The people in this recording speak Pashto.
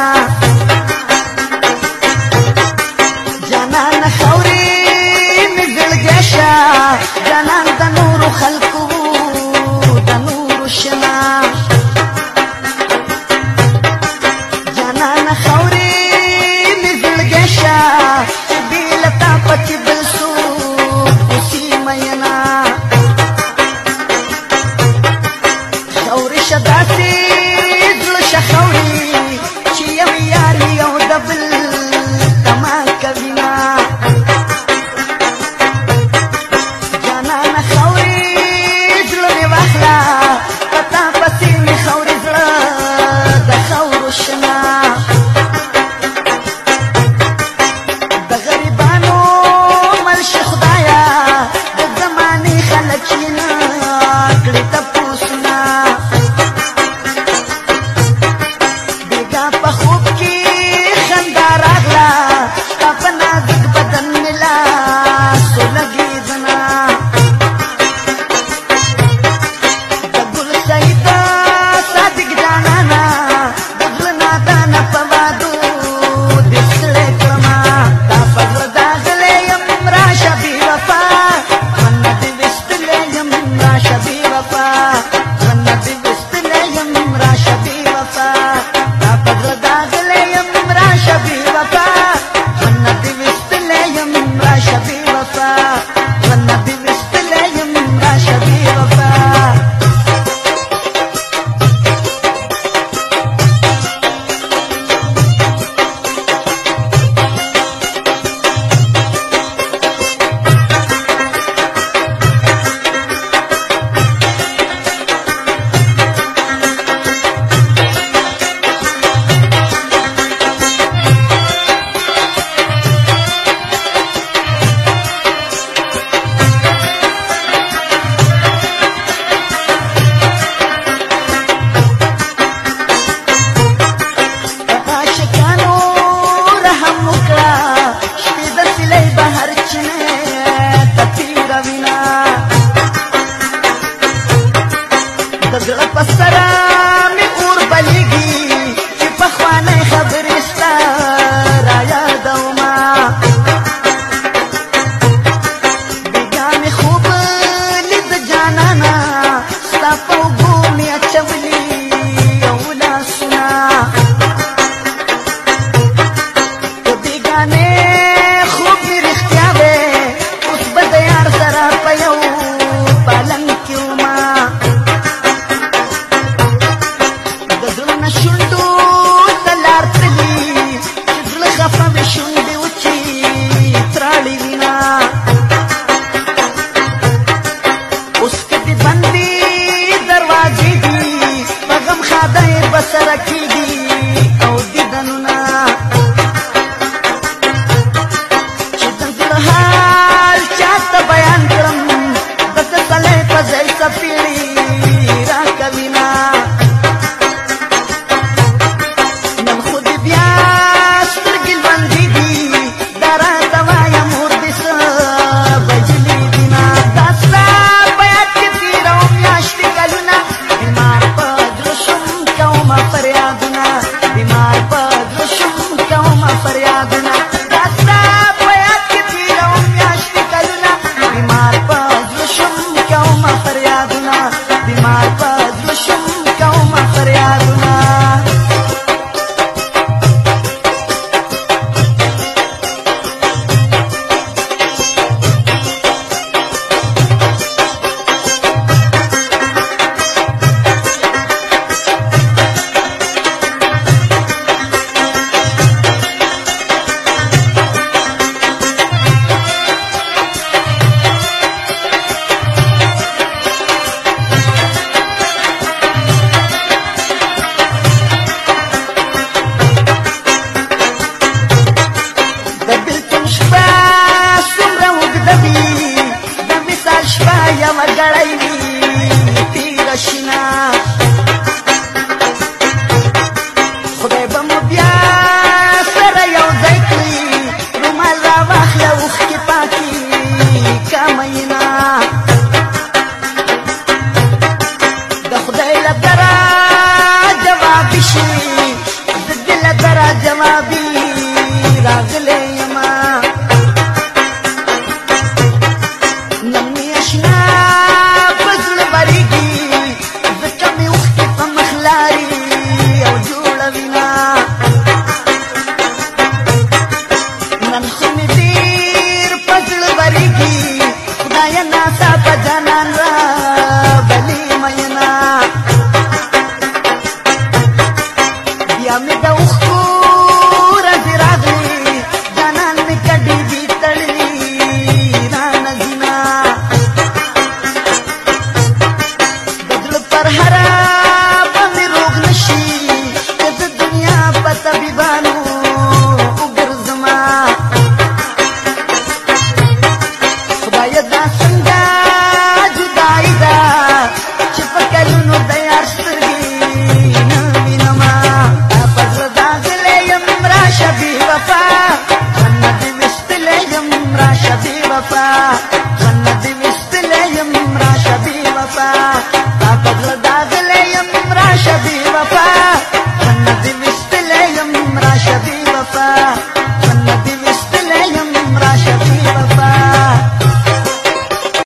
Ah. شوندو دلار تلی دل غفا می شوندی وچی ترالی وینا اس کدی بندی دروازی دی بغم خاده بسرکی دی او دیدنونا چه در دل حال چاہتا بیان کرم دست سلے پزیل سپیلی